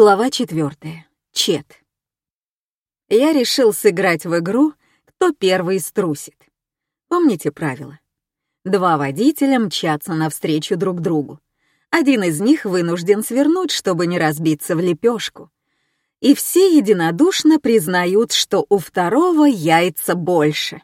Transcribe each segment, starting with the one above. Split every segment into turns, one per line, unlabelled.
Глава четвертая. Чет. Я решил сыграть в игру «Кто первый струсит». Помните правила? Два водителя мчатся навстречу друг другу. Один из них вынужден свернуть, чтобы не разбиться в лепешку. И все единодушно признают, что у второго яйца больше.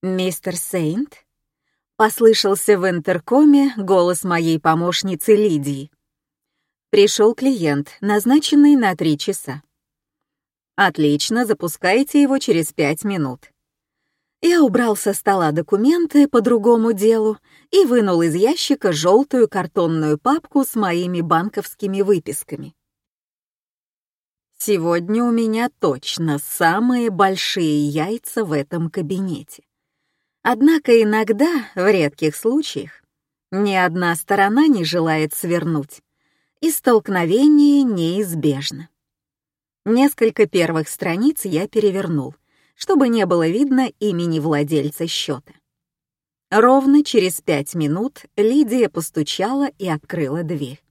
«Мистер Сейнт?» — послышался в интеркоме голос моей помощницы Лидии. Пришел клиент, назначенный на три часа. Отлично, запускайте его через пять минут. Я убрал со стола документы по другому делу и вынул из ящика желтую картонную папку с моими банковскими выписками. Сегодня у меня точно самые большие яйца в этом кабинете. Однако иногда, в редких случаях, ни одна сторона не желает свернуть, и столкновение неизбежно. Несколько первых страниц я перевернул, чтобы не было видно имени владельца счета. Ровно через пять минут Лидия постучала и открыла дверь.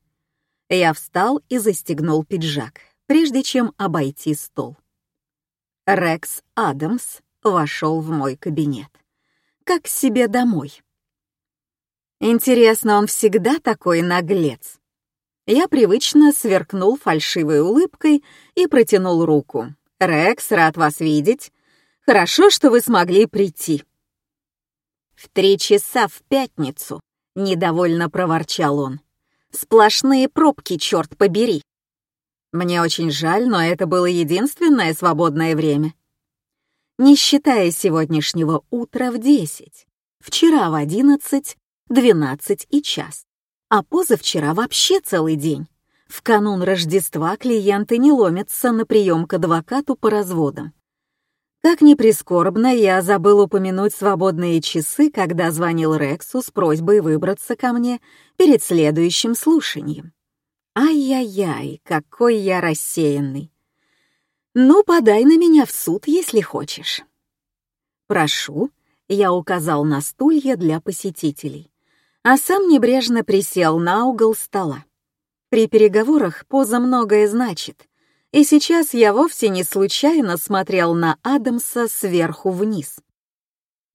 Я встал и застегнул пиджак, прежде чем обойти стол. Рекс Адамс вошел в мой кабинет. Как себе домой. Интересно, он всегда такой наглец? Я привычно сверкнул фальшивой улыбкой и протянул руку. «Рекс, рад вас видеть. Хорошо, что вы смогли прийти». «В три часа в пятницу», — недовольно проворчал он. «Сплошные пробки, черт побери». Мне очень жаль, но это было единственное свободное время. Не считая сегодняшнего утра в десять, вчера в одиннадцать, двенадцать и час а позавчера вообще целый день. В канун Рождества клиенты не ломятся на прием к адвокату по разводам. Как ни прискорбно, я забыл упомянуть свободные часы, когда звонил Рексу с просьбой выбраться ко мне перед следующим слушанием. Ай-яй-яй, какой я рассеянный. Ну, подай на меня в суд, если хочешь. Прошу, я указал на стулья для посетителей а сам небрежно присел на угол стола. При переговорах поза многое значит, и сейчас я вовсе не случайно смотрел на Адамса сверху вниз.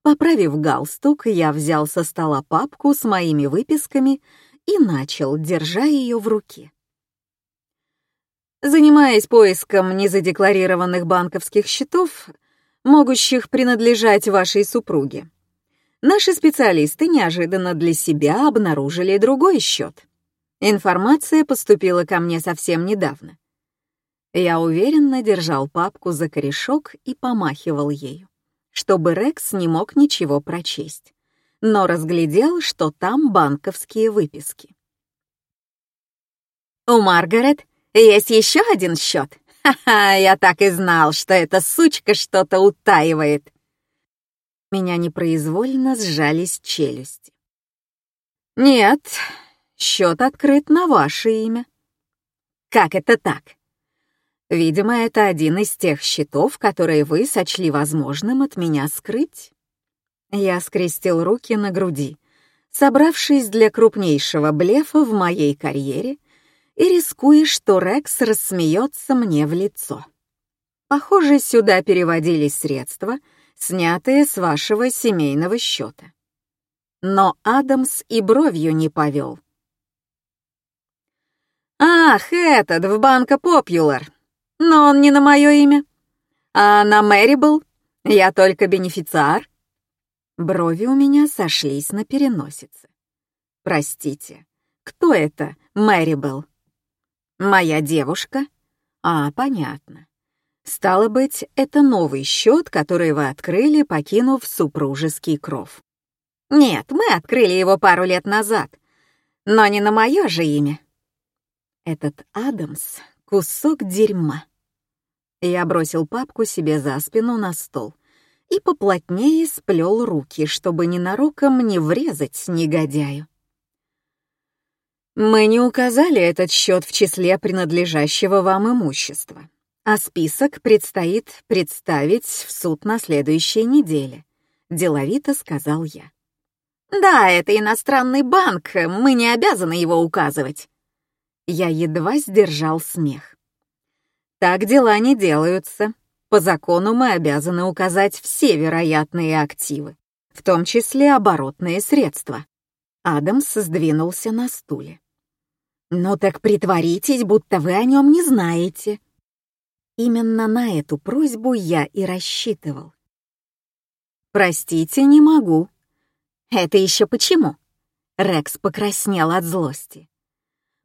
Поправив галстук, я взял со стола папку с моими выписками и начал, держа ее в руке. Занимаясь поиском незадекларированных банковских счетов, могущих принадлежать вашей супруге, наши специалисты неожиданно для себя обнаружили другой счет. Информация поступила ко мне совсем недавно. Я уверенно держал папку за корешок и помахивал ею, чтобы Рекс не мог ничего прочесть, но разглядел, что там банковские выписки. «У Маргарет есть еще один счет. Ха-ха, я так и знал, что эта сучка что-то утаивает», меня непроизвольно сжались челюсти. «Нет, счет открыт на ваше имя». «Как это так?» «Видимо, это один из тех счетов, которые вы сочли возможным от меня скрыть». Я скрестил руки на груди, собравшись для крупнейшего блефа в моей карьере и рискуя, что Рекс рассмеется мне в лицо. Похоже, сюда переводились средства — снятые с вашего семейного счета. Но Адамс и бровью не повел. «Ах, этот, в банка Попьюлар. Но он не на мое имя. А на Мэрибл я только бенефициар». Брови у меня сошлись на переносице. «Простите, кто это Мэрибл?» «Моя девушка?» «А, понятно. Стало быть, это новый счет, который вы открыли, покинув супружеский кров. Нет, мы открыли его пару лет назад, но не на мое же имя. Этот Адамс — кусок дерьма. Я бросил папку себе за спину на стол и поплотнее сплел руки, чтобы ненароком не врезать негодяю. Мы не указали этот счет в числе принадлежащего вам имущества а список предстоит представить в суд на следующей неделе», — деловито сказал я. «Да, это иностранный банк, мы не обязаны его указывать». Я едва сдержал смех. Так дела не делаются. По закону мы обязаны указать все вероятные активы, в том числе оборотные средства. Адамс сдвинулся на стуле. «Ну так притворитесь, будто вы о нем не знаете». Именно на эту просьбу я и рассчитывал. «Простите, не могу». «Это еще почему?» Рекс покраснел от злости.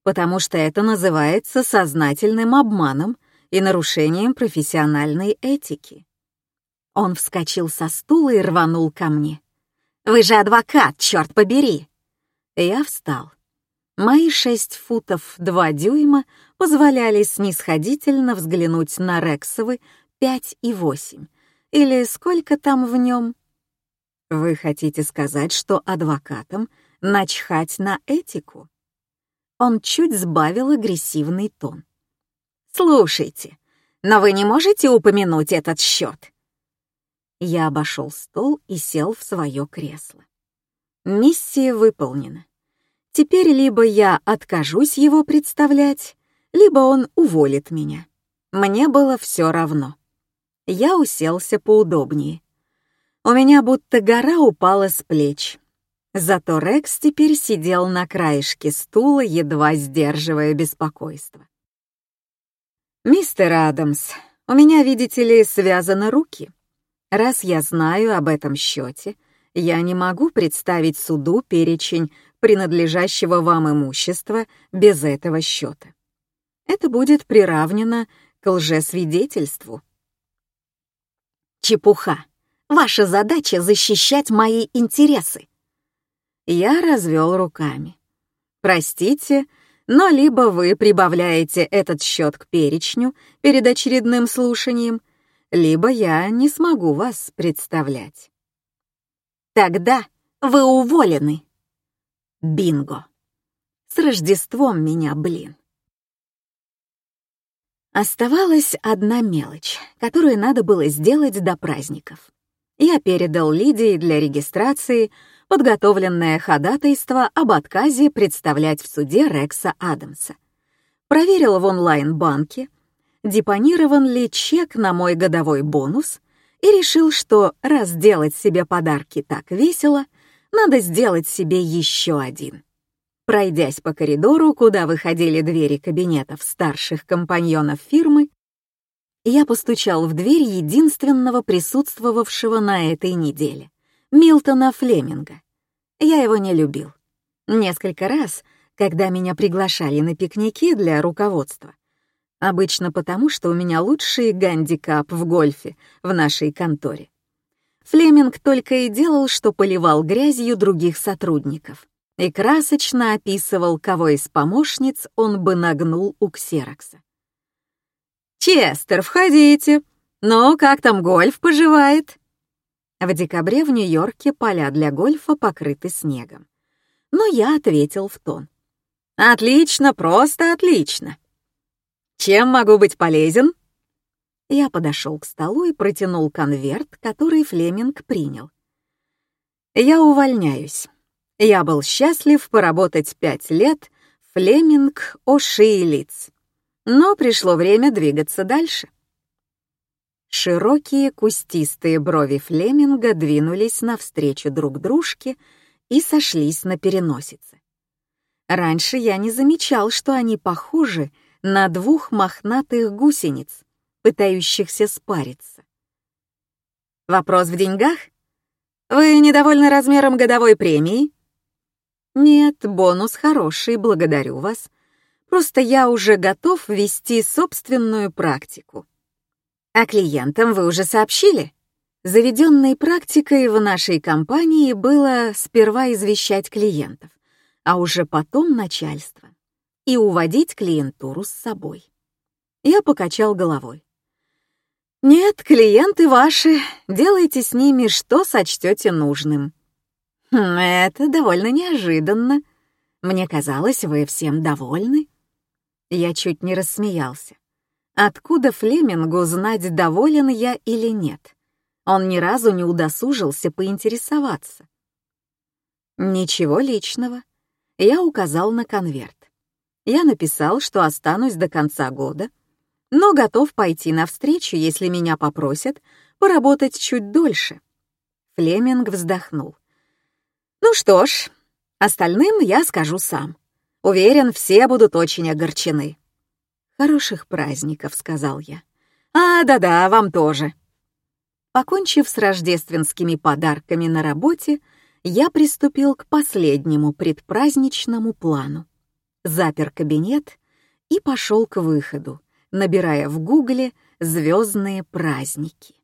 «Потому что это называется сознательным обманом и нарушением профессиональной этики». Он вскочил со стула и рванул ко мне. «Вы же адвокат, черт побери!» Я встал. Мои шесть футов два дюйма позволяли снисходительно взглянуть на Рексовы пять и восемь. Или сколько там в нем? Вы хотите сказать, что адвокатам начхать на этику? Он чуть сбавил агрессивный тон. Слушайте, но вы не можете упомянуть этот счет. Я обошел стол и сел в свое кресло. Миссия выполнена. Теперь либо я откажусь его представлять, либо он уволит меня. Мне было все равно. Я уселся поудобнее. У меня будто гора упала с плеч. Зато Рекс теперь сидел на краешке стула, едва сдерживая беспокойство. «Мистер Адамс, у меня, видите ли, связаны руки. Раз я знаю об этом счете, я не могу представить суду перечень принадлежащего вам имущества без этого счета. Это будет приравнено к лжесвидетельству. Чепуха. Ваша задача — защищать мои интересы. Я развел руками. Простите, но либо вы прибавляете этот счет к перечню перед очередным слушанием, либо я не смогу вас представлять. Тогда вы уволены. Бинго. С Рождеством меня, блин. Оставалась одна мелочь, которую надо было сделать до праздников. Я передал Лидии для регистрации подготовленное ходатайство об отказе представлять в суде Рекса Адамса. Проверил в онлайн-банке, депонирован ли чек на мой годовой бонус, и решил, что раз делать себе подарки так весело, надо сделать себе еще один. Пройдясь по коридору, куда выходили двери кабинетов старших компаньонов фирмы, я постучал в дверь единственного присутствовавшего на этой неделе — Милтона Флеминга. Я его не любил. Несколько раз, когда меня приглашали на пикники для руководства, обычно потому, что у меня лучший гандикап в гольфе в нашей конторе. Флеминг только и делал, что поливал грязью других сотрудников и красочно описывал, кого из помощниц он бы нагнул у ксерокса. «Честер, входите! Ну, как там гольф поживает?» В декабре в Нью-Йорке поля для гольфа покрыты снегом. Но я ответил в тон. «Отлично, просто отлично!» «Чем могу быть полезен?» Я подошел к столу и протянул конверт, который Флеминг принял. «Я увольняюсь. Я был счастлив поработать пять лет Флеминг Оши и Лиц. Но пришло время двигаться дальше». Широкие кустистые брови Флеминга двинулись навстречу друг дружке и сошлись на переносице. Раньше я не замечал, что они похожи на двух мохнатых гусениц, пытающихся спариться. Вопрос в деньгах? Вы недовольны размером годовой премии? Нет, бонус хороший, благодарю вас. Просто я уже готов вести собственную практику. А клиентам вы уже сообщили? Заведенной практикой в нашей компании было сперва извещать клиентов, а уже потом начальство, и уводить клиентуру с собой. Я покачал головой. «Нет, клиенты ваши, делайте с ними, что сочтете нужным». Хм, «Это довольно неожиданно. Мне казалось, вы всем довольны». Я чуть не рассмеялся. Откуда Флемингу знать, доволен я или нет? Он ни разу не удосужился поинтересоваться. «Ничего личного». Я указал на конверт. Я написал, что останусь до конца года, но готов пойти навстречу, если меня попросят поработать чуть дольше. Флеминг вздохнул. Ну что ж, остальным я скажу сам. Уверен, все будут очень огорчены. «Хороших праздников», — сказал я. «А, да-да, вам тоже». Покончив с рождественскими подарками на работе, я приступил к последнему предпраздничному плану. Запер кабинет и пошел к выходу, набирая в гугле «звездные праздники».